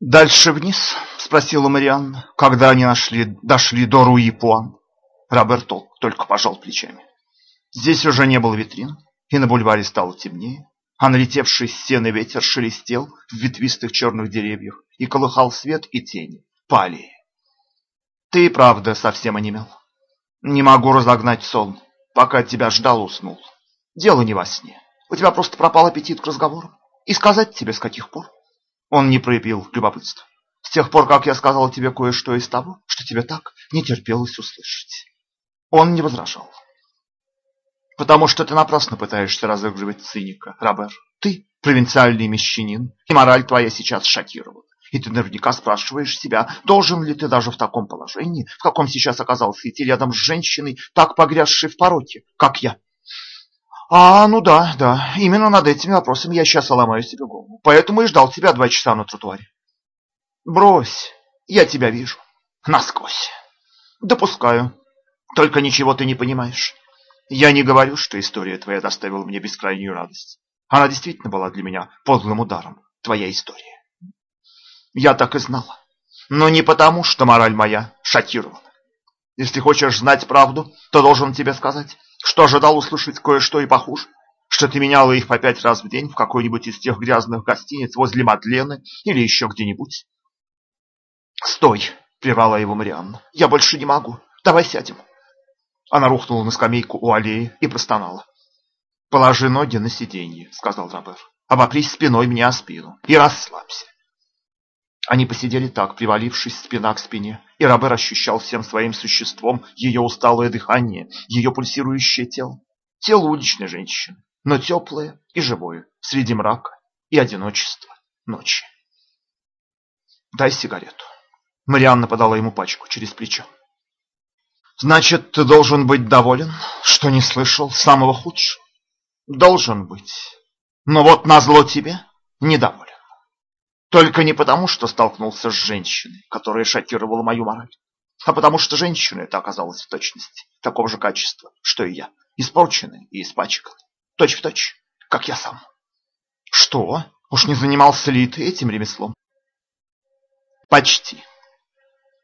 «Дальше вниз?» – спросила Марианна, когда они нашли, дошли до Руи-Пуан. Роберт только пожал плечами. Здесь уже не было витрин, и на бульваре стало темнее, а налетевший с стены ветер шелестел в ветвистых черных деревьях и колыхал свет и тени по. Ты правда совсем онемел. Не могу разогнать сон, пока тебя ждал, уснул. Дело не во сне. У тебя просто пропал аппетит к разговору. И сказать тебе, с каких пор? Он не проявил любопытства. С тех пор, как я сказал тебе кое-что из того, что тебе так не терпелось услышать. Он не возражал. Потому что ты напрасно пытаешься разыгрывать циника, Робер. Ты провинциальный мещанин, и мораль твоя сейчас шокирована. И ты наверняка спрашиваешь себя, должен ли ты даже в таком положении, в каком сейчас оказался, идти рядом с женщиной, так погрязшей в пороке, как я. А, ну да, да, именно над этими вопросами я сейчас ломаю себе голову. Поэтому и ждал тебя два часа на тротуаре. Брось, я тебя вижу. Насквозь. Допускаю. Только ничего ты не понимаешь. Я не говорю, что история твоя доставила мне бескрайнюю радость. Она действительно была для меня подлым ударом, твоя история. Я так и знала. Но не потому, что мораль моя шокирована. Если хочешь знать правду, то должен тебе сказать, что ожидал услышать кое-что и похуже. Что ты меняла их по пять раз в день в какой-нибудь из тех грязных гостиниц возле Матлены или еще где-нибудь. «Стой!» — прервала его Марианна. «Я больше не могу. Давай сядем». Она рухнула на скамейку у аллеи и простонала. «Положи ноги на сиденье», — сказал Робер. «Обопрись спиной мне о спину и расслабься. Они посидели так, привалившись спина к спине, и Робер ощущал всем своим существом ее усталое дыхание, ее пульсирующее тело. Тело уличной женщины, но теплое и живое, среди мрака и одиночества ночи. «Дай сигарету». Марианна подала ему пачку через плечо. «Значит, ты должен быть доволен, что не слышал самого худшего?» «Должен быть. Но вот назло тебе недоволен. Только не потому, что столкнулся с женщиной, которая шокировала мою мораль, а потому что женщина эта оказалась в точности такого же качества, что и я, испорченная и испачканная, точь в точь, как я сам. Что? Уж не занимался ли ты этим ремеслом? Почти.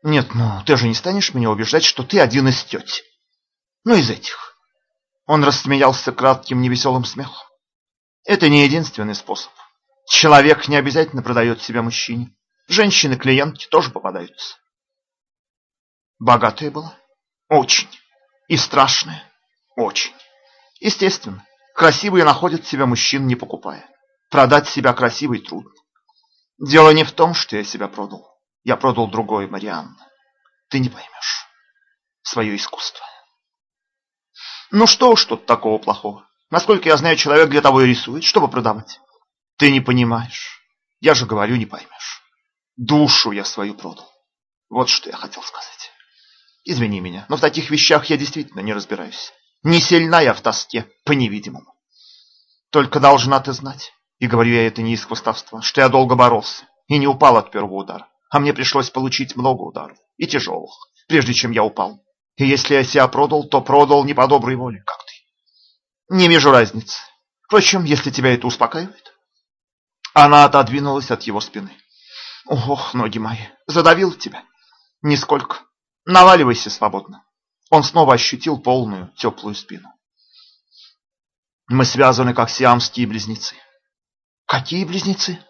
Нет, ну ты же не станешь меня убеждать, что ты один из тети. Ну, из этих. Он рассмеялся кратким невеселым смехом. Это не единственный способ. Человек не обязательно продает себя мужчине. Женщины-клиентки тоже попадаются. Богатая была? Очень. И страшная? Очень. Естественно, красивые находят себя мужчин, не покупая. Продать себя красивой трудно. Дело не в том, что я себя продал. Я продал другое, Марианна. Ты не поймешь. Свое искусство. Ну что уж тут такого плохого. Насколько я знаю, человек для того и рисует, чтобы продавать. Ты не понимаешь. Я же говорю, не поймешь. Душу я свою продал. Вот что я хотел сказать. Извини меня, но в таких вещах я действительно не разбираюсь. Не сильна я в тоске по невидимому. Только должна ты знать, и говорю я это не из хвостовства, что я долго боролся и не упал от первого удара. А мне пришлось получить много ударов, и тяжелых, прежде чем я упал. И если я себя продал, то продал не по доброй воле, как ты. Не вижу разницы. Впрочем, если тебя это успокаивает, она отодвинулась от его спины. Ох, ноги мои, задавил тебя? Нисколько. Наваливайся свободно. Он снова ощутил полную теплую спину. Мы связаны, как сиамские близнецы. Какие близнецы?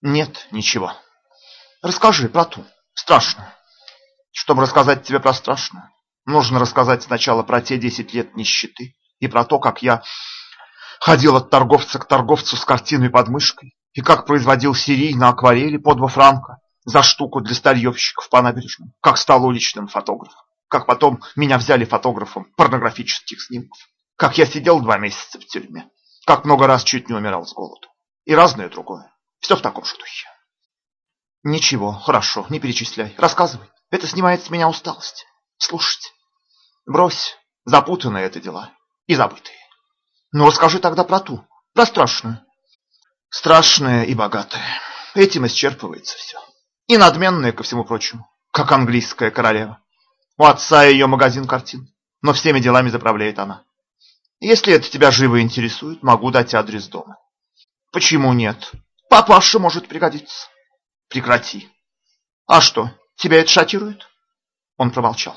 Нет, ничего. Расскажи про ту, страшную. Чтобы рассказать тебе про страшную, нужно рассказать сначала про те десять лет нищеты и про то, как я ходил от торговца к торговцу с картиной под мышкой, и как производил серий на акварели по два франка за штуку для старьевщиков по набережным, как стал уличным фотографом, как потом меня взяли фотографом порнографических снимков, как я сидел два месяца в тюрьме, как много раз чуть не умирал с голоду. И разное другое. Все в таком же духе. Ничего, хорошо, не перечисляй. Рассказывай. Это снимает с меня усталость. Слушайте. Брось. Запутанные это дела. И забытые. Ну, расскажи тогда про ту, про страшную. Страшная и богатая. Этим исчерпывается все. И надменная, ко всему прочему, как английская королева. У отца ее магазин картин, но всеми делами заправляет она. Если это тебя живо интересует, могу дать адрес дома. Почему нет? Папаша может пригодиться. Прекрати. А что, тебя это шокирует? Он промолчал.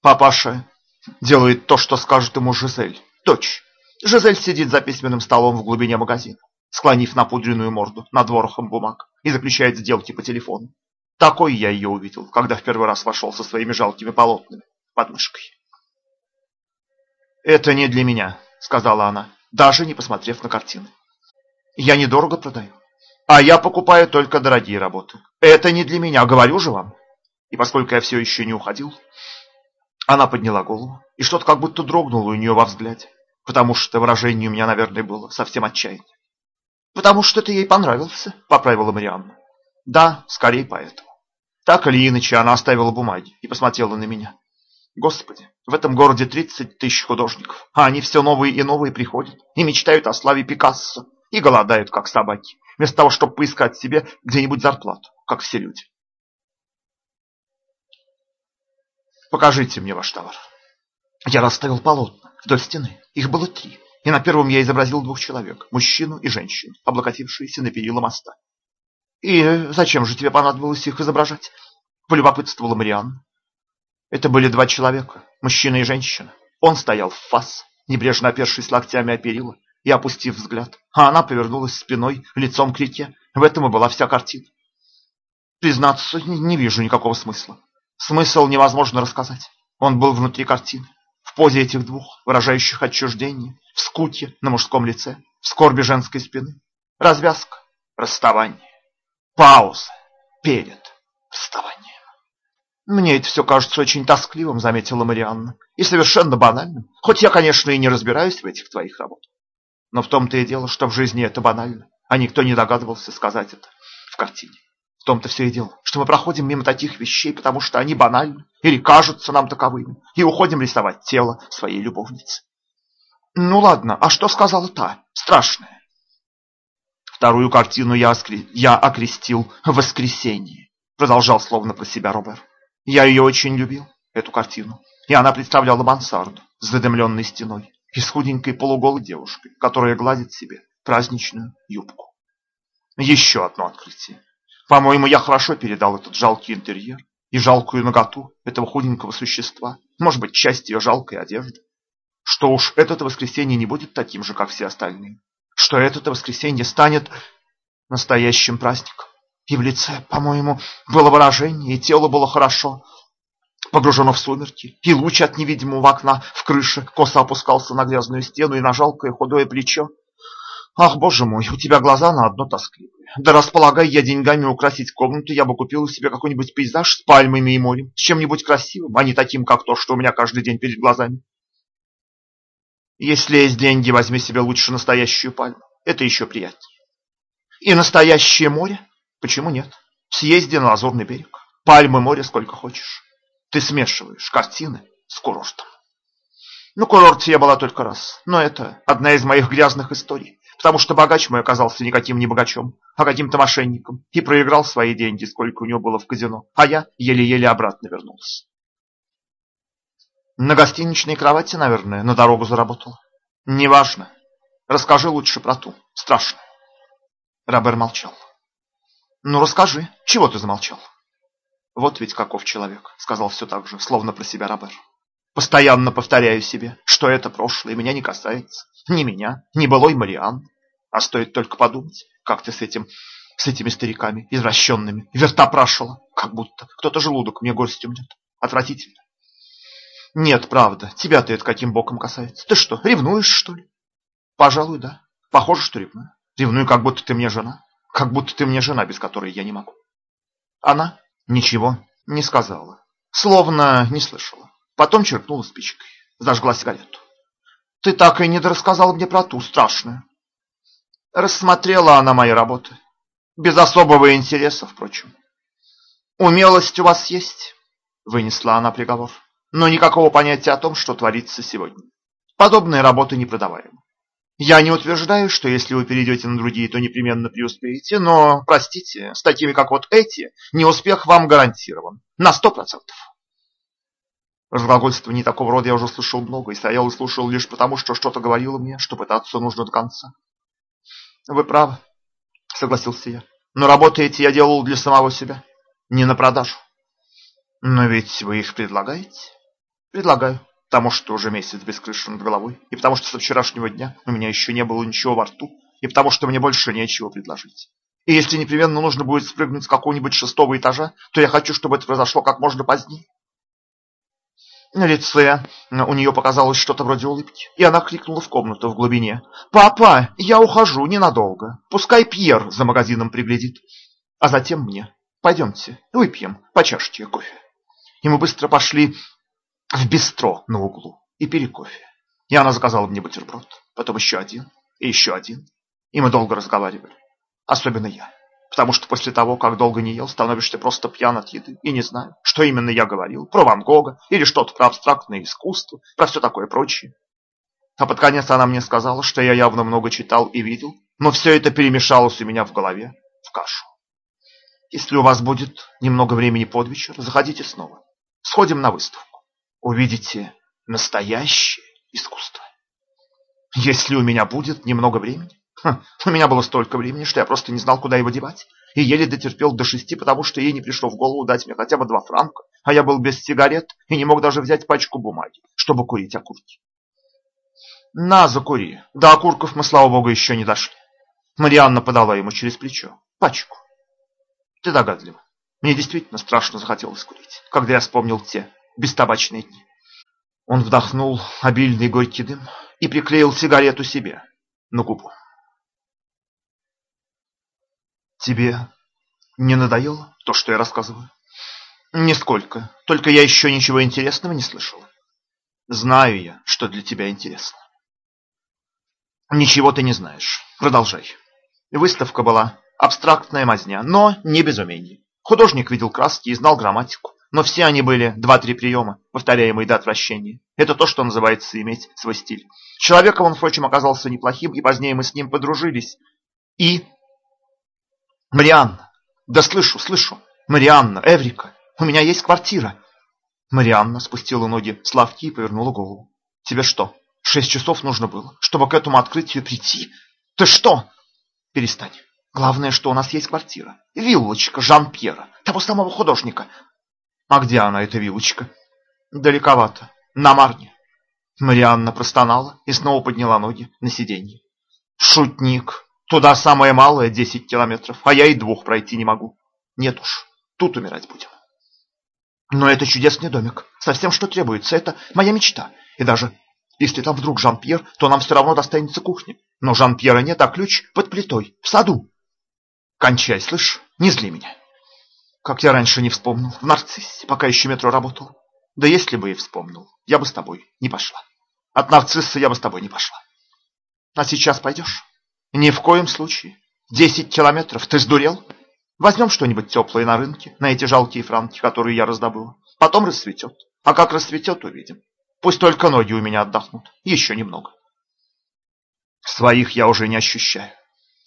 Папаша делает то, что скажет ему Жизель. Дочь. Жизель сидит за письменным столом в глубине магазина, склонив напудренную морду над ворохом бумаг и заключает сделки по телефону. Такой я ее увидел, когда в первый раз вошел со своими жалкими полотнами под мышкой. «Это не для меня», — сказала она, даже не посмотрев на картины. «Я недорого продаю, а я покупаю только дорогие работы. Это не для меня, говорю же вам». И поскольку я все еще не уходил, она подняла голову, и что-то как будто дрогнуло у нее во взгляде, потому что выражение у меня, наверное, было совсем отчаяние. «Потому что ты ей понравился», — поправила Марианна. «Да, скорее поэтому». Так или иначе, она оставила бумаги и посмотрела на меня. Господи, в этом городе 30 тысяч художников, а они все новые и новые приходят и мечтают о славе Пикассо и голодают, как собаки, вместо того, чтобы поискать себе где-нибудь зарплату, как все люди. Покажите мне ваш товар. Я расставил полотна вдоль стены. Их было три. И на первом я изобразил двух человек, мужчину и женщину, облокотившиеся на перила моста. «И зачем же тебе понадобилось их изображать?» – полюбопытствовала Марианна. Это были два человека, мужчина и женщина. Он стоял в фас, небрежно опершись локтями о перила и опустив взгляд, а она повернулась спиной, лицом к реке. В этом и была вся картина. Признаться, не вижу никакого смысла. Смысл невозможно рассказать. Он был внутри картины, в позе этих двух, выражающих отчуждение, в скуке на мужском лице, в скорби женской спины. Развязка, расставание, пауза перед расставанием. Мне это все кажется очень тоскливым, заметила Марианна, и совершенно банальным, хоть я, конечно, и не разбираюсь в этих твоих работах. Но в том-то и дело, что в жизни это банально, а никто не догадывался сказать это в картине. Том-то все и дело, что мы проходим мимо таких вещей, потому что они банальны или кажутся нам таковыми, и уходим рисовать тело своей любовницы. Ну ладно, а что сказала та, страшная? Вторую картину я, оскре... я окрестил «Воскресенье», продолжал словно про себя Робер. Я ее очень любил, эту картину, и она представляла мансарду с задымленной стеной и с худенькой полуголой девушкой, которая гладит себе праздничную юбку. Еще одно открытие. По-моему, я хорошо передал этот жалкий интерьер и жалкую наготу этого худенького существа, может быть, часть ее жалкой одежды. Что уж это воскресенье не будет таким же, как все остальные. Что это воскресенье станет настоящим праздником. И в лице, по-моему, было выражение, и тело было хорошо, погружено в сумерки, и луч от невидимого окна в крыше косо опускался на грязную стену и на жалкое худое плечо, Ах, боже мой, у тебя глаза на одно тоскливые. Да располагай я деньгами украсить комнату, я бы купил себе какой-нибудь пейзаж с пальмами и морем, с чем-нибудь красивым, а не таким, как то, что у меня каждый день перед глазами. Если есть деньги, возьми себе лучше настоящую пальму. Это еще приятнее. И настоящее море? Почему нет? Съезди на Лазурный берег. Пальмы, море сколько хочешь. Ты смешиваешь картины с курортом. Ну, курорте я была только раз, но это одна из моих грязных историй потому что богач мой оказался никаким не богачом, а каким-то мошенником, и проиграл свои деньги, сколько у него было в казино, а я еле-еле обратно вернулся. На гостиничной кровати, наверное, на дорогу заработал. Неважно. Расскажи лучше про ту, страшно. Робер молчал. Ну, расскажи, чего ты замолчал? Вот ведь каков человек, сказал все так же, словно про себя Робер. Постоянно повторяю себе, что это прошлое меня не касается. Ни меня, ни былой Мариан. А стоит только подумать, как ты с этим, с этими стариками, извращенными, вертопрашивала, как будто кто-то желудок мне гостью мнет. Отвратительно. Нет, правда, тебя-то это каким боком касается? Ты что, ревнуешь, что ли? Пожалуй, да. Похоже, что ревную. Ревную, как будто ты мне жена. Как будто ты мне жена, без которой я не могу. Она ничего не сказала. Словно не слышала. Потом черкнула спичкой, зажгла сигарету. Ты так и не рассказал мне про ту страшную. Рассмотрела она мои работы. Без особого интереса, впрочем. Умелость у вас есть, вынесла она приговор. Но никакого понятия о том, что творится сегодня. Подобные работы непродаваемы. Я не утверждаю, что если вы перейдете на другие, то непременно преуспеете, но, простите, с такими, как вот эти, неуспех вам гарантирован. На сто процентов. Разглагольствований такого рода я уже слышал много и стоял и слушал лишь потому, что что-то говорило мне, что пытаться нужно до конца. Вы правы, согласился я. Но работы эти я делал для самого себя, не на продажу. Но ведь вы их предлагаете? Предлагаю, потому что уже месяц без крыши над головой, и потому что со вчерашнего дня у меня еще не было ничего во рту, и потому что мне больше нечего предложить. И если непременно нужно будет спрыгнуть с какого-нибудь шестого этажа, то я хочу, чтобы это произошло как можно позднее. На лице у нее показалось что-то вроде улыбки, и она крикнула в комнату в глубине. «Папа, я ухожу ненадолго. Пускай Пьер за магазином приглядит. А затем мне. Пойдемте, выпьем по чашке кофе». И мы быстро пошли в бистро на углу и пили кофе. И она заказала мне бутерброд, потом еще один и еще один. И мы долго разговаривали. Особенно я. Потому что после того, как долго не ел, становишься просто пьян от еды. И не знаю, что именно я говорил. Про Ван Гога или что-то про абстрактное искусство, про все такое прочее. А под конец она мне сказала, что я явно много читал и видел, но все это перемешалось у меня в голове в кашу. Если у вас будет немного времени под вечер, заходите снова. Сходим на выставку. Увидите настоящее искусство. Если у меня будет немного времени, Ха, у меня было столько времени, что я просто не знал, куда его девать. И еле дотерпел до шести, потому что ей не пришло в голову дать мне хотя бы два франка, а я был без сигарет и не мог даже взять пачку бумаги, чтобы курить окурки. На, закури. До окурков мы, слава богу, еще не дошли. Марианна подала ему через плечо. Пачку. Ты догадлива. Мне действительно страшно захотелось курить, когда я вспомнил те бестабачные дни. Он вдохнул обильный горький дым и приклеил сигарету себе на губу. Тебе не надоело то, что я рассказываю? Нисколько. Только я еще ничего интересного не слышал. Знаю я, что для тебя интересно. Ничего ты не знаешь. Продолжай. Выставка была абстрактная мазня, но не без. Художник видел краски и знал грамматику, но все они были два-три приема, повторяемые до отвращения. Это то, что называется иметь свой стиль. Человеком он, впрочем, оказался неплохим, и позднее мы с ним подружились. И Марианна! Да слышу, слышу! Марианна, Эврика, у меня есть квартира!» Марианна спустила ноги с лавки и повернула голову. «Тебе что, шесть часов нужно было, чтобы к этому открытию прийти? Ты что?» «Перестань. Главное, что у нас есть квартира. Виллочка Жан-Пьера, того самого художника». «А где она, эта виллочка?» «Далековато. На Марне». Марианна простонала и снова подняла ноги на сиденье. «Шутник!» Туда самое малое десять километров, а я и двух пройти не могу. Нет уж, тут умирать будем. Но это чудесный домик. Совсем что требуется. Это моя мечта. И даже если там вдруг Жан-Пьер, то нам все равно достанется кухня. Но Жан-Пьера нет, а ключ под плитой, в саду. Кончай, слышь, не зли меня. Как я раньше не вспомнил, в Нарциссе, пока еще метро работал. Да если бы и вспомнил, я бы с тобой не пошла. От Нарцисса я бы с тобой не пошла. А сейчас пойдешь? Ни в коем случае. Десять километров. Ты сдурел? Возьмем что-нибудь теплое на рынке, на эти жалкие франки, которые я раздобыла. Потом расцветет. А как расцветет, увидим. Пусть только ноги у меня отдохнут. Еще немного. Своих я уже не ощущаю.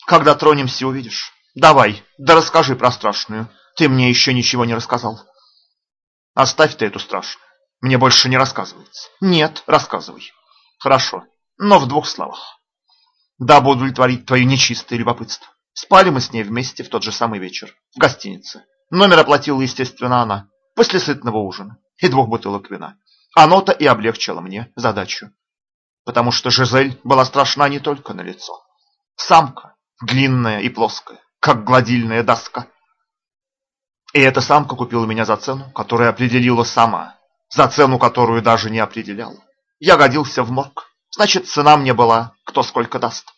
Когда тронемся, увидишь. Давай, да расскажи про страшную. Ты мне еще ничего не рассказал. Оставь ты эту страшную. Мне больше не рассказывается. Нет, рассказывай. Хорошо, но в двух словах дабы удовлетворить твое нечистое любопытство. Спали мы с ней вместе в тот же самый вечер, в гостинице. Номер оплатила, естественно, она, после сытного ужина и двух бутылок вина. Оно-то и облегчило мне задачу. Потому что Жизель была страшна не только на лицо. Самка, длинная и плоская, как гладильная доска. И эта самка купила меня за цену, которую определила сама, за цену, которую даже не определяла. Я годился в морг, Значит, цена мне была кто сколько даст.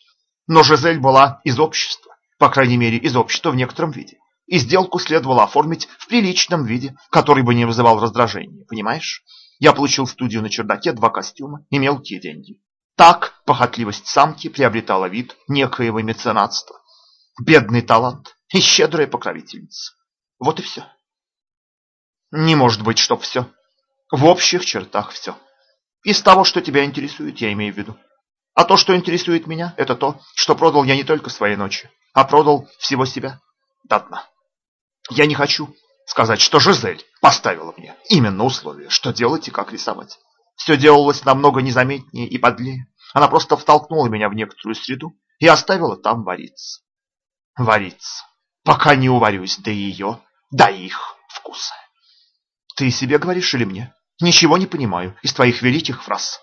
Но Жизель была из общества, по крайней мере, из общества в некотором виде. И сделку следовало оформить в приличном виде, который бы не вызывал раздражения, понимаешь? Я получил в студию на чердаке два костюма и мелкие деньги. Так похотливость самки приобретала вид некоего меценатства. Бедный талант и щедрая покровительница. Вот и все. Не может быть, чтоб все. В общих чертах все. Из того, что тебя интересует, я имею в виду. А то, что интересует меня, это то, что продал я не только свои ночи, а продал всего себя до дна. Я не хочу сказать, что Жизель поставила мне именно условие, что делать и как рисовать. Все делалось намного незаметнее и подлее. Она просто втолкнула меня в некоторую среду и оставила там вариться. Вариться. пока не уварюсь до ее, до их вкуса. Ты себе говоришь или мне? Ничего не понимаю из твоих великих фраз.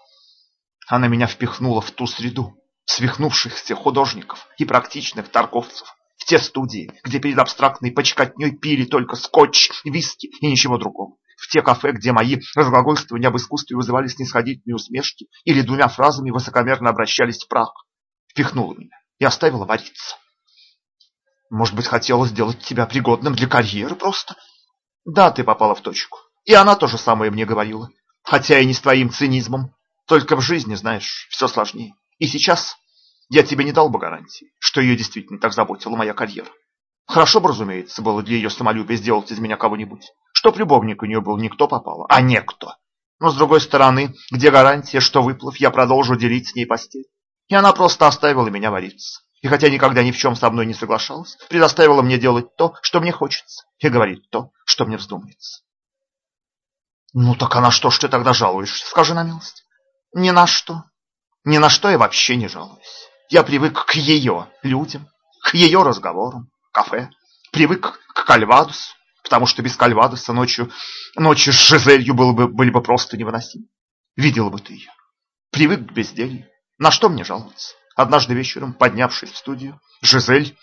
Она меня впихнула в ту среду свихнувшихся художников и практичных торговцев, в те студии, где перед абстрактной почкотней пили только скотч, виски и ничего другого, в те кафе, где мои разглагольствования об искусстве вызывали снисходительные усмешки или двумя фразами высокомерно обращались в прах. Впихнула меня и оставила вариться. Может быть, хотела сделать тебя пригодным для карьеры просто? Да, ты попала в точку. И она то же самое мне говорила. Хотя и не с твоим цинизмом. Только в жизни, знаешь, все сложнее. И сейчас я тебе не дал бы гарантии, что ее действительно так заботила моя карьера. Хорошо бы, разумеется, было для ее самолюбия сделать из меня кого-нибудь. Чтоб любовник у нее был не кто попало, а некто. Но с другой стороны, где гарантия, что выплыв, я продолжу делить с ней постель? И она просто оставила меня вариться. И хотя никогда ни в чем со мной не соглашалась, предоставила мне делать то, что мне хочется, и говорить то, что мне вздумается. Ну так а на что ж ты тогда жалуешься, скажи на милость? Ни на что. Ни на что я вообще не жалуюсь. Я привык к ее людям, к ее разговорам, кафе. Привык к кальвадусу, потому что без кальвадуса ночью, ночью с Жизелью было бы, были бы просто невыносимы. Видела бы ты ее. Привык к безделью. На что мне жаловаться? Однажды вечером, поднявшись в студию, Жизель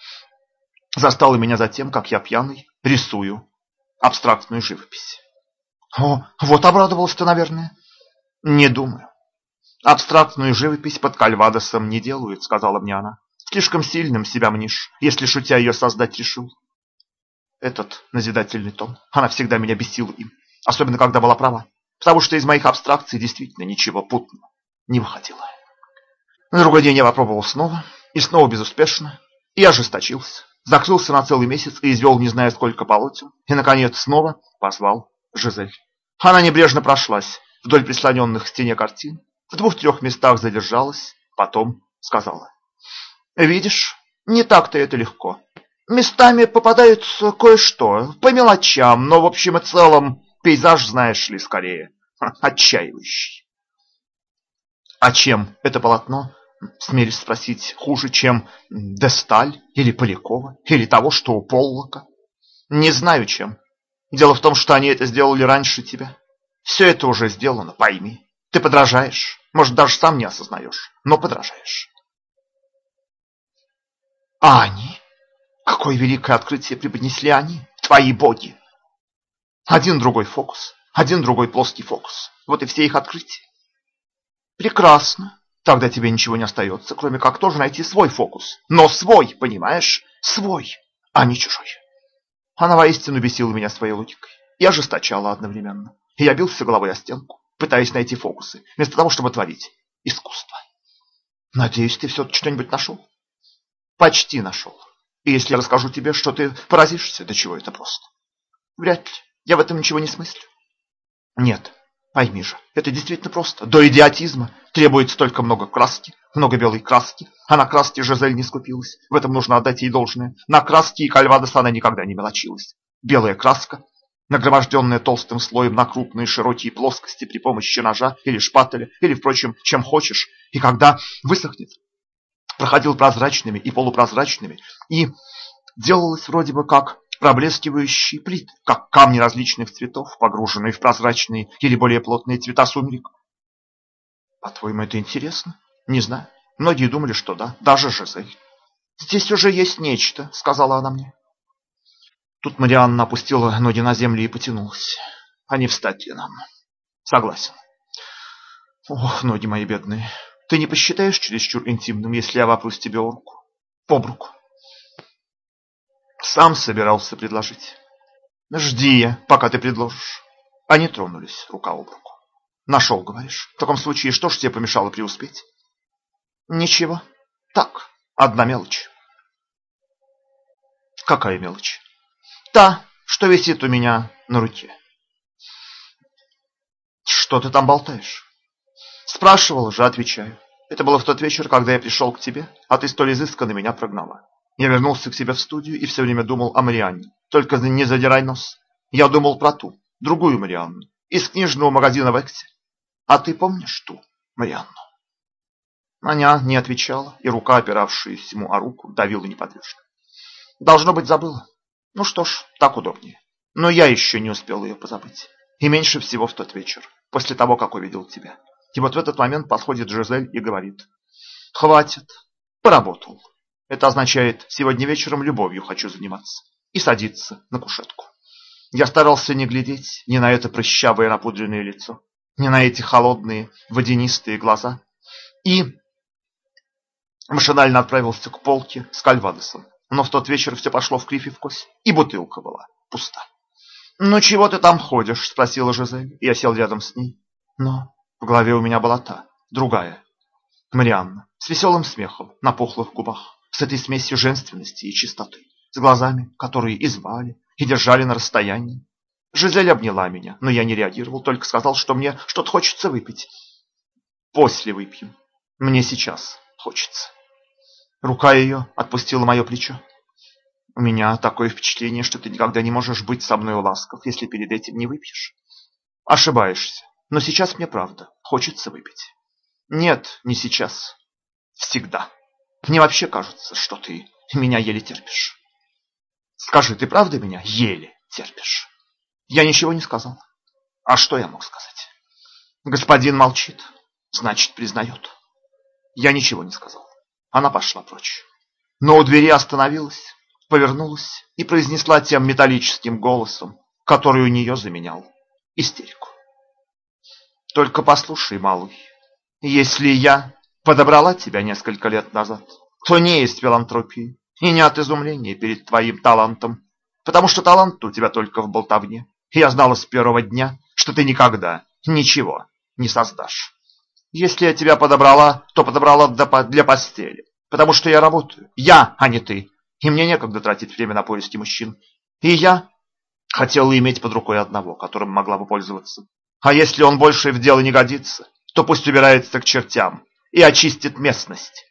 застала меня за тем, как я пьяный рисую абстрактную живопись. О, вот обрадовалась ты, наверное. Не думаю. Абстрактную живопись под кальвадосом не делают, сказала мне она. Слишком сильным себя мнишь, если шутя ее создать решил. Этот назидательный тон, она всегда меня бесила им, особенно когда была права, потому что из моих абстракций действительно ничего путного не выходило. На другой день я попробовал снова, и снова безуспешно, и ожесточился, закрылся на целый месяц и извел не знаю сколько полотен, и, наконец, снова позвал Жизель. Она небрежно прошлась вдоль прислоненных к стене картин, в двух-трех местах задержалась, потом сказала. «Видишь, не так-то это легко. Местами попадается кое-что, по мелочам, но в общем и целом пейзаж, знаешь ли, скорее, отчаивающий». «А чем это полотно?» Смелюсь спросить, хуже, чем Десталь или Полякова, или того, что у Поллока? Не знаю, чем. Дело в том, что они это сделали раньше тебя. Все это уже сделано, пойми. Ты подражаешь. Может, даже сам не осознаешь, но подражаешь. А они? Какое великое открытие преподнесли они, твои боги! Один другой фокус, один другой плоский фокус. Вот и все их открытия. Прекрасно. Тогда тебе ничего не остается, кроме как тоже найти свой фокус. Но свой, понимаешь? Свой, а не чужой. Она воистину бесила меня своей логикой и ожесточала одновременно. И я бился головой о стенку пытаясь найти фокусы, вместо того, чтобы творить искусство. Надеюсь, ты все-таки что-нибудь нашел? Почти нашел. И если я расскажу тебе, что ты поразишься, до чего это просто. Вряд ли. Я в этом ничего не смыслю. Нет, пойми же, это действительно просто. До идиотизма требуется только много краски, много белой краски. А на краске Жизель не скупилась. В этом нужно отдать ей должное. На краске и Кальвадос она никогда не мелочилась. Белая краска нагроможденная толстым слоем на крупные широкие плоскости при помощи ножа или шпателя, или, впрочем, чем хочешь, и когда высохнет, проходил прозрачными и полупрозрачными, и делалось вроде бы как проблескивающий плит, как камни различных цветов, погруженные в прозрачные или более плотные цвета сумерек. По-твоему, это интересно? Не знаю. Многие думали, что да, даже Жизель. «Здесь уже есть нечто», — сказала она мне. Тут Марианна опустила ноги на землю и потянулась. Не встать ли нам? Согласен. Ох, ноги мои бедные. Ты не посчитаешь чересчур интимным, если я вопрусь тебе руку? Об. Сам собирался предложить. Жди я, пока ты предложишь. Они тронулись рука об руку. Нашел, говоришь. В таком случае, что ж тебе помешало преуспеть? Ничего. Так, одна мелочь. Какая мелочь? Та, что висит у меня на руке. Что ты там болтаешь? Спрашивал же, отвечаю. Это было в тот вечер, когда я пришел к тебе, а ты столь изысканно меня прогнала. Я вернулся к себе в студию и все время думал о Марианне. Только не задирай нос. Я думал про ту, другую Марианну, из книжного магазина в Эксе. А ты помнишь ту Марианну? Аня не отвечала, и рука, опиравшаяся ему о руку, давила неподвижно. Должно быть, забыла. Ну что ж, так удобнее. Но я еще не успел ее позабыть. И меньше всего в тот вечер, после того, как увидел тебя. И вот в этот момент подходит Жизель и говорит. Хватит, поработал. Это означает, сегодня вечером любовью хочу заниматься. И садиться на кушетку. Я старался не глядеть ни на это прыщавое напудренное лицо, ни на эти холодные водянистые глаза. И машинально отправился к полке с кальвадосом. Но в тот вечер все пошло в кривь и в кость, и бутылка была пуста. «Ну чего ты там ходишь?» – спросила Жизель. Я сел рядом с ней. Но в голове у меня была та, другая. Марианна, с веселым смехом на пухлых губах, с этой смесью женственности и чистоты, с глазами, которые и звали, и держали на расстоянии. Жизель обняла меня, но я не реагировал, только сказал, что мне что-то хочется выпить. После выпьем. Мне сейчас хочется. Рука ее отпустила мое плечо. У меня такое впечатление, что ты никогда не можешь быть со мной ласков, если перед этим не выпьешь. Ошибаешься. Но сейчас мне правда хочется выпить. Нет, не сейчас. Всегда. Мне вообще кажется, что ты меня еле терпишь. Скажи, ты правда меня еле терпишь? Я ничего не сказал. А что я мог сказать? Господин молчит, значит, признает. Я ничего не сказал. Она пошла прочь. Но у двери остановилась, повернулась и произнесла тем металлическим голосом, который у нее заменял истерику. Только послушай, малый, если я подобрала тебя несколько лет назад, то не есть филантропии и не от изумления перед твоим талантом, потому что талант у тебя только в болтовне. Я знала с первого дня, что ты никогда ничего не создашь. Если я тебя подобрала, то подобрала для постели, потому что я работаю. Я, а не ты. И мне некогда тратить время на поиски мужчин. И я хотела иметь под рукой одного, которым могла бы пользоваться. А если он больше в дело не годится, то пусть убирается к чертям и очистит местность.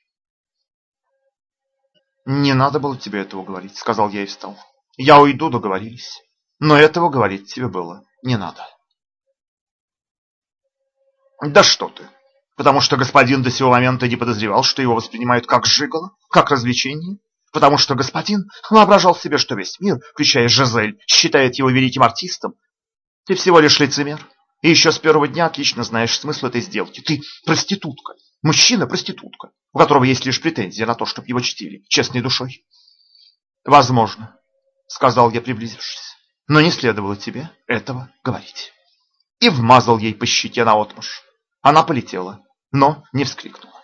«Не надо было тебе этого говорить», — сказал я и встал. «Я уйду, договорились. Но этого говорить тебе было не надо». «Да что ты! Потому что господин до сего момента не подозревал, что его воспринимают как жиголо, как развлечение? Потому что господин воображал себе, что весь мир, включая Жизель, считает его великим артистом? Ты всего лишь лицемер, и еще с первого дня отлично знаешь смысл этой сделки. Ты проститутка. Мужчина-проститутка, у которого есть лишь претензия на то, чтобы его чтили честной душой. Возможно, сказал я, приблизившись, но не следовало тебе этого говорить. И вмазал ей по щеке наотмашь. Она полетела, но не вскрикнула.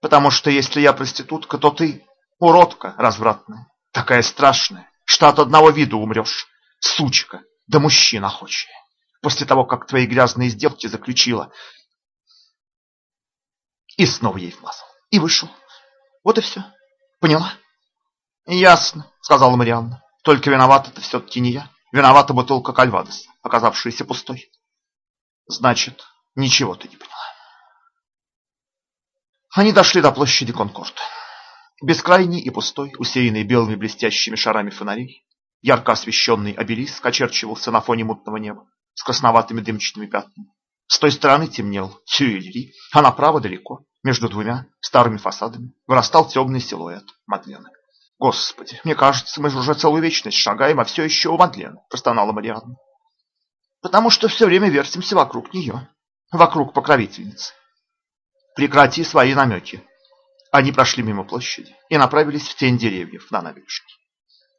Потому что если я проститутка, то ты уродка развратная, такая страшная, что от одного вида умрешь, сучка, да мужчина охочая после того, как твои грязные сделки заключила. И снова ей вмазал. И вышел. Вот и все. Поняла? Ясно, сказала Марианна. Только виновата-то все-таки не я. Виновата бутылка кальвадос, оказавшаяся пустой. Значит, ничего ты не поняла. Они дошли до площади Конкорд. Бескрайний и пустой, усеянный белыми блестящими шарами фонарей, ярко освещенный обелиск очерчивался на фоне мутного неба с красноватыми дымчатыми пятнами. С той стороны темнел Тюильри, а направо далеко, между двумя старыми фасадами, вырастал темный силуэт Мадлены. «Господи, мне кажется, мы уже целую вечность шагаем, а все еще у Мадлены», – простонала Марианна. «Потому что все время вертимся вокруг нее, вокруг покровительницы. Прекрати свои намеки». Они прошли мимо площади и направились в тень деревьев на набережной.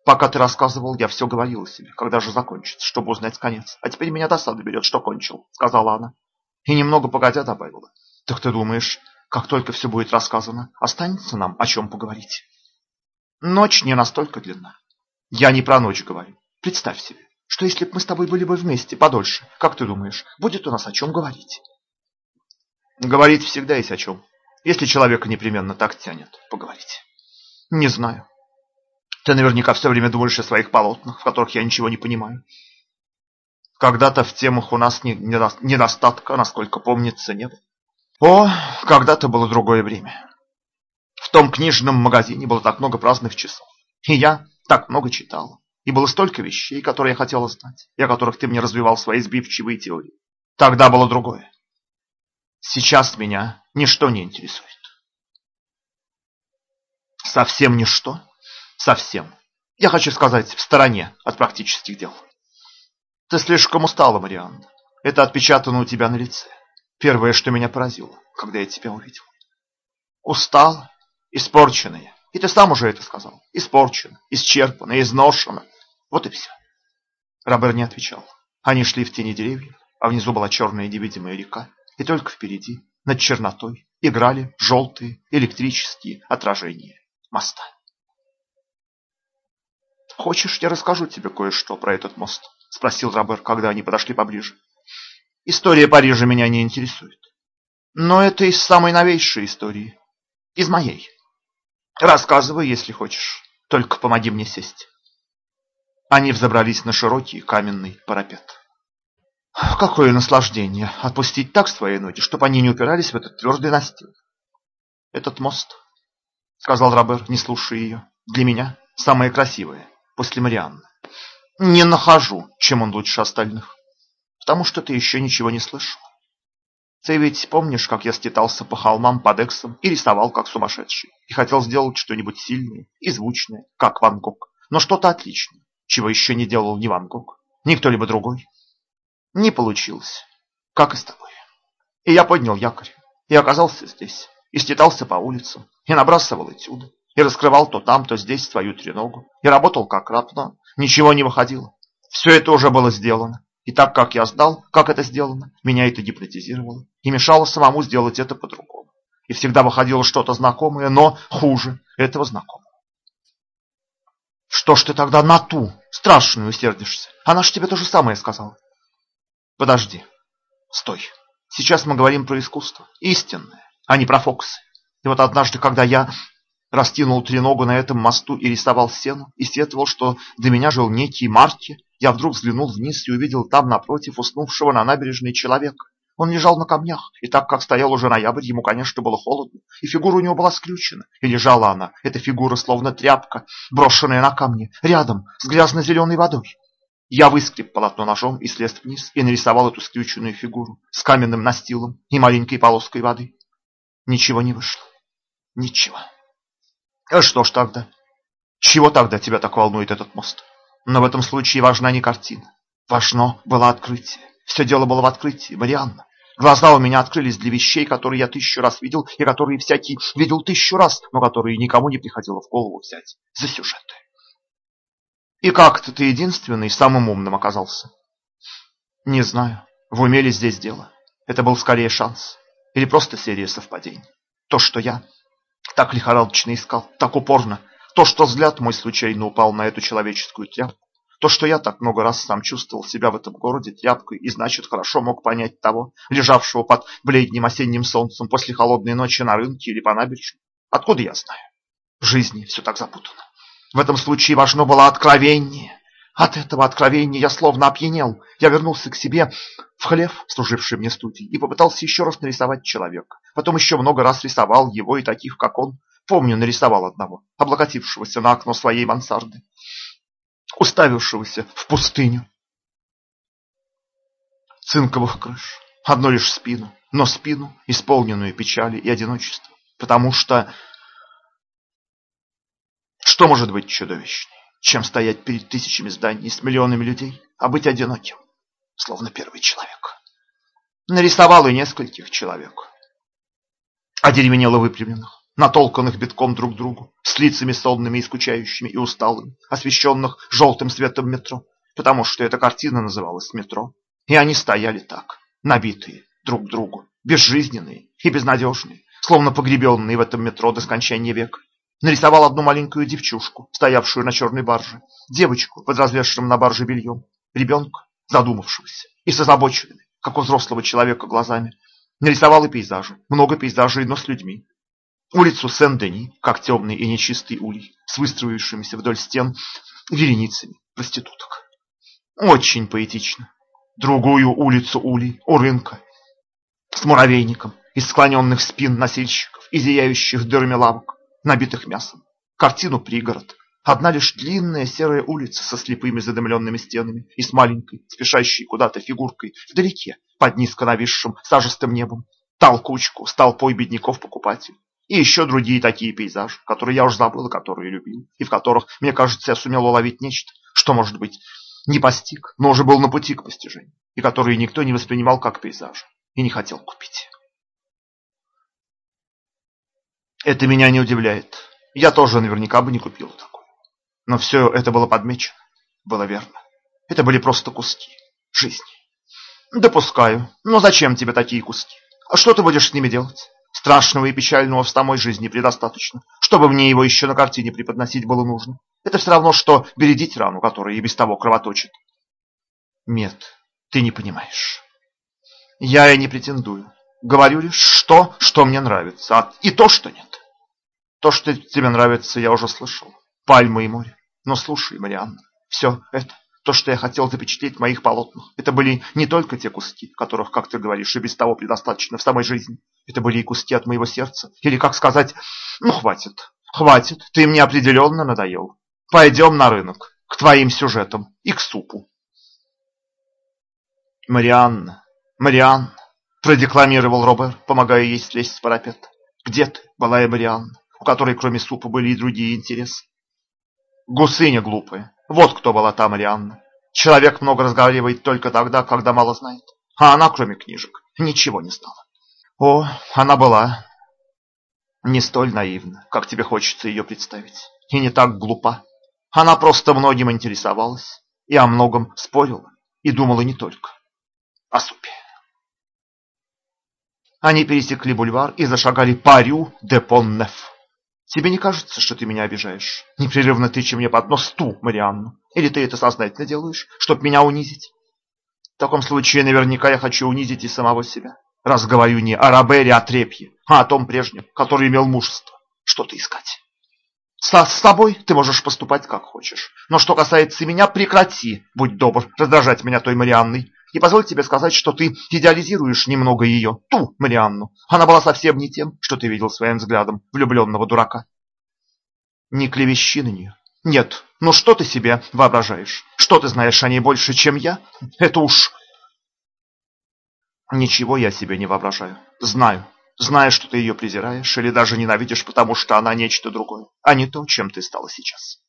Пока ты рассказывал, я все говорила себе, когда же закончится, чтобы узнать конец. А теперь меня досада берет, что кончил, сказала она. И немного погодя добавила. Так ты думаешь, как только все будет рассказано, останется нам о чем поговорить? Ночь не настолько длинна. Я не про ночь говорю. Представь себе, что если бы мы с тобой были бы вместе подольше, как ты думаешь, будет у нас о чем говорить? Говорить всегда есть о чем, если человека непременно так тянет поговорить. Не знаю. Ты наверняка все время думаешь о своих полотнах, в которых я ничего не понимаю. Когда-то в темах у нас недостатка, насколько помнится, было. О, когда-то было другое время. В том книжном магазине было так много праздных часов. И я так много читал. И было столько вещей, которые я хотела знать, и о которых ты мне развивал свои сбивчивые теории. Тогда было другое. Сейчас меня ничто не интересует. Совсем ничто? Совсем. Я хочу сказать, в стороне от практических дел. Ты слишком устала, Марианна. Это отпечатано у тебя на лице. Первое, что меня поразило, когда я тебя увидел. Устала, испорченная. И ты сам уже это сказал. Испорчена, исчерпана, изношена. Вот и все. Робер не отвечал. Они шли в тени деревьев, а внизу была черная невидимая река. И только впереди, над чернотой, играли желтые электрические отражения моста. «Хочешь, я расскажу тебе кое-что про этот мост?» – спросил Робер, когда они подошли поближе. «История Парижа меня не интересует. Но это из самой новейшей истории. Из моей. Рассказывай, если хочешь. Только помоги мне сесть». Они взобрались на широкий каменный парапет. Какое наслаждение отпустить так свои ноги, чтобы они не упирались в этот твердый настил. Этот мост, сказал Робер, не слушая ее, для меня самое красивое после Марианны. Не нахожу, чем он лучше остальных, потому что ты еще ничего не слышал. Ты ведь помнишь, как я стетался по холмам под Эксом и рисовал как сумасшедший, и хотел сделать что-нибудь сильное и звучное, как Ван Гог, но что-то отличное, чего еще не делал ни Ван Гог, ни кто-либо другой. Не получилось, как и с тобой. И я поднял якорь, и оказался здесь, и стетался по улицам, и набрасывал этюды, и раскрывал то там, то здесь свою треногу, и работал как но ничего не выходило. Все это уже было сделано. И так как я знал, как это сделано, меня это гипнотизировало и мешало самому сделать это по-другому. И всегда выходило что-то знакомое, но хуже этого знакомого. Что ж ты тогда на ту страшную сердишься? Она же тебе то же самое сказала. Подожди. Стой. Сейчас мы говорим про искусство. Истинное, а не про фокусы. И вот однажды, когда я растянул треногу на этом мосту и рисовал сену, и сетовал, что до меня жил некий Марти, я вдруг взглянул вниз и увидел там напротив уснувшего на набережной человека. Он лежал на камнях, и так как стоял уже ноябрь, ему, конечно, было холодно, и фигура у него была сключена, и лежала она, эта фигура, словно тряпка, брошенная на камни, рядом с грязно-зеленой водой. Я выскреб полотно ножом и слез вниз и нарисовал эту скрюченную фигуру с каменным настилом и маленькой полоской воды. Ничего не вышло. Ничего. А что ж тогда? Чего тогда тебя так волнует этот мост? Но в этом случае важна не картина. Важно было открытие. Все дело было в открытии, Марианна. Глаза у меня открылись для вещей, которые я тысячу раз видел, и которые всякий видел тысячу раз, но которые никому не приходило в голову взять за сюжеты. И как-то ты единственный самым умным оказался. Не знаю, в уме ли здесь дело. Это был скорее шанс. Или просто серия совпадений. То, что я так лихорадочно искал, так упорно. То, что взгляд мой случайно упал на эту человеческую тряпку. То, что я так много раз сам чувствовал себя в этом городе тряпкой и, значит, хорошо мог понять того, лежавшего под бледним осенним солнцем после холодной ночи на рынке или по набережной. Откуда я знаю? В жизни все так запутано. В этом случае важно было откровение. От этого откровения я словно опьянел. Я вернулся к себе в хлев, служивший мне студией, и попытался еще раз нарисовать человека. Потом еще много раз рисовал его и таких, как он. Помню, нарисовал одного, облокотившегося на окно своей мансарды, уставившегося в пустыню. Цинковых крыш, одну лишь спину, но спину, исполненную печали и одиночества. Потому что что может быть чудовищнее, чем стоять перед тысячами зданий с миллионами людей, а быть одиноким, словно первый человек? Нарисовал и нескольких человек. Одеревенело выпрямленных, натолканных битком друг другу, с лицами сонными и скучающими и усталыми, освещенных желтым светом метро, потому что эта картина называлась «Метро». И они стояли так, набитые друг к другу, безжизненные и безнадежные, словно погребенные в этом метро до скончания века. Нарисовал одну маленькую девчушку, стоявшую на черной барже, девочку под развешенным на барже бельем, ребенка, задумавшегося и с озабоченными, как у взрослого человека, глазами. Нарисовал и пейзажи, много пейзажей, но с людьми. Улицу Сен-Дени, как темный и нечистый улей, с выстроившимися вдоль стен вереницами проституток. Очень поэтично. Другую улицу улей, у рынка, с муравейником, из склоненных спин носильщиков и зияющих дырами лавок набитых мясом. Картину «Пригород». Одна лишь длинная серая улица со слепыми задымленными стенами и с маленькой, спешащей куда-то фигуркой вдалеке, под низко нависшим сажистым небом. Толкучку с толпой бедняков-покупателей. И еще другие такие пейзажи, которые я уже забыл, которые любил, и в которых, мне кажется, я сумел уловить нечто, что, может быть, не постиг, но уже был на пути к постижению, и которые никто не воспринимал как пейзаж и не хотел купить. Это меня не удивляет. Я тоже наверняка бы не купил такое. Но все это было подмечено, было верно. Это были просто куски жизни. Допускаю. Но зачем тебе такие куски? А что ты будешь с ними делать? Страшного и печального в самой жизни предостаточно, чтобы мне его еще на картине преподносить было нужно. Это все равно, что бередить рану, которая и без того кровоточит. Нет, ты не понимаешь. Я и не претендую. Говорю лишь что, что мне нравится, а и то, что нет. То, что тебе нравится, я уже слышал. Пальмы и море. Но слушай, Марианна, все это то, что я хотел запечатлеть в моих полотнах, это были не только те куски, которых, как ты говоришь, и без того предостаточно в самой жизни. Это были и куски от моего сердца. Или, как сказать, ну хватит, хватит, ты мне определенно надоел. Пойдем на рынок, к твоим сюжетам и к супу. Марианна, Марианна, продекламировал Робер, помогая ей слезть с парапета. Где ты, былая Марианна, у которой кроме супа были и другие интересы? Гусыня глупая, вот кто была та Марианна. Человек много разговаривает только тогда, когда мало знает. А она, кроме книжек, ничего не знала. О, она была не столь наивна, как тебе хочется ее представить, и не так глупа. Она просто многим интересовалась и о многом спорила, и думала не только о супе. Они пересекли бульвар и зашагали по Рю де Поннеф. Тебе не кажется, что ты меня обижаешь? Непрерывно тыча мне под нос ту, Марианну. Или ты это сознательно делаешь, чтобы меня унизить? В таком случае наверняка я хочу унизить и самого себя. Раз говорю не о Робере, а Трепье, а о том прежнем, который имел мужество. Что-то искать. С, с тобой ты можешь поступать как хочешь. Но что касается меня, прекрати, будь добр, раздражать меня той Марианной. И позволь тебе сказать, что ты идеализируешь немного ее, ту Марианну. Она была совсем не тем, что ты видел своим взглядом влюбленного дурака. Не клевещи на нее. Нет, ну что ты себе воображаешь? Что ты знаешь о ней больше, чем я? Это уж... Ничего я себе не воображаю. Знаю. Знаю, что ты ее презираешь или даже ненавидишь, потому что она нечто другое, а не то, чем ты стала сейчас.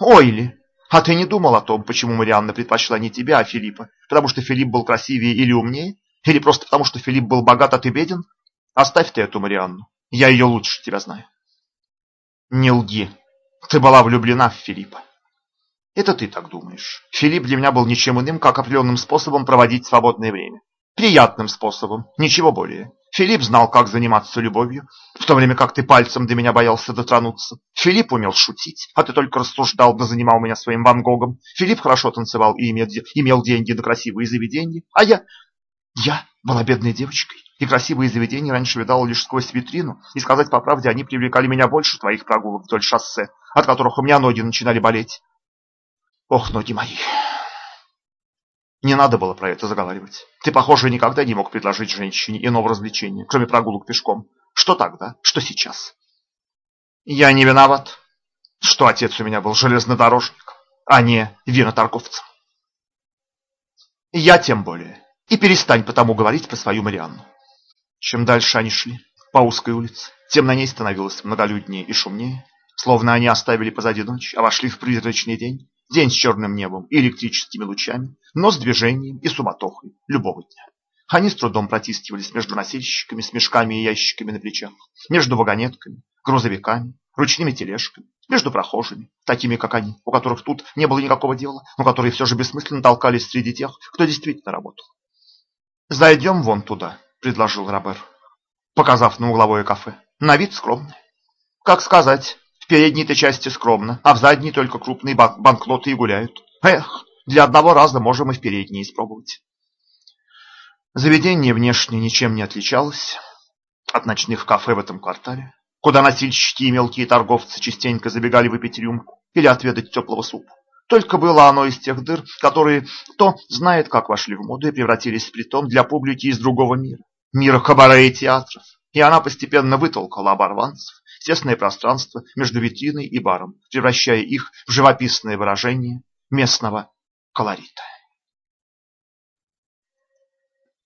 Ой ли, а ты не думал о том, почему Марианна предпочла не тебя, а Филиппа? Потому что Филипп был красивее или умнее? Или просто потому, что Филипп был богат, а ты беден? Оставь ты эту Марианну. Я ее лучше тебя знаю. Не лги. Ты была влюблена в Филиппа. Это ты так думаешь. Филипп для меня был ничем иным, как определенным способом проводить свободное время. Приятным способом, ничего более. Филипп знал, как заниматься любовью, в то время как ты пальцем до меня боялся дотронуться. Филипп умел шутить, а ты только рассуждал да занимал меня своим Ван Гогом. Филипп хорошо танцевал и имел, деньги на красивые заведения, а я... Я была бедной девочкой, и красивые заведения раньше видала лишь сквозь витрину, и сказать по правде, они привлекали меня больше твоих прогулок вдоль шоссе, от которых у меня ноги начинали болеть. Ох, ноги мои! Не надо было про это заговаривать. Ты, похоже, никогда не мог предложить женщине иного развлечения, кроме прогулок пешком. Что тогда? Что сейчас? Я не виноват, что отец у меня был железнодорожником, а не виноторговцем. Я тем более. И перестань потому говорить про свою Марианну. Чем дальше они шли по узкой улице, тем на ней становилось многолюднее и шумнее, словно они оставили позади ночь, а вошли в призрачный день, День с черным небом и электрическими лучами, но с движением и суматохой любого дня. Они с трудом протискивались между носильщиками с мешками и ящиками на плечах, между вагонетками, грузовиками, ручными тележками, между прохожими, такими как они, у которых тут не было никакого дела, но которые все же бессмысленно толкались среди тех, кто действительно работал. «Зайдем вон туда», — предложил Робер, показав на угловое кафе. «На вид скромный». «Как сказать, в передней-то части скромно, а в задней только крупные бан банкноты и гуляют. Эх, для одного раза можем и в передней испробовать. Заведение внешне ничем не отличалось от ночных кафе в этом квартале, куда носильщики и мелкие торговцы частенько забегали выпить рюмку или отведать теплого супа. Только было оно из тех дыр, которые кто знает, как вошли в моду и превратились в притон для публики из другого мира. Мира кабаре и театров. И она постепенно вытолкала оборванцев тесное пространство между витриной и баром, превращая их в живописное выражение местного колорита.